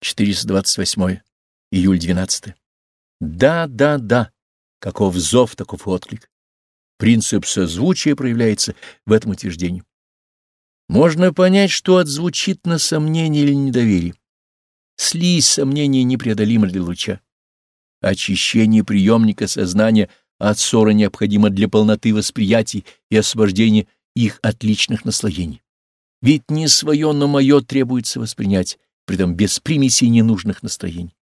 428. Июль 12. Да, да, да. Каков зов, таков отклик. Принцип созвучия проявляется в этом утверждении. Можно понять, что отзвучит на сомнение или недоверие. Слизь сомнения непреодолима для луча. Очищение приемника сознания от ссора необходимо для полноты восприятий и освобождения их от личных наслоений. Ведь не свое, но мое требуется воспринять, притом без примесей ненужных настроений.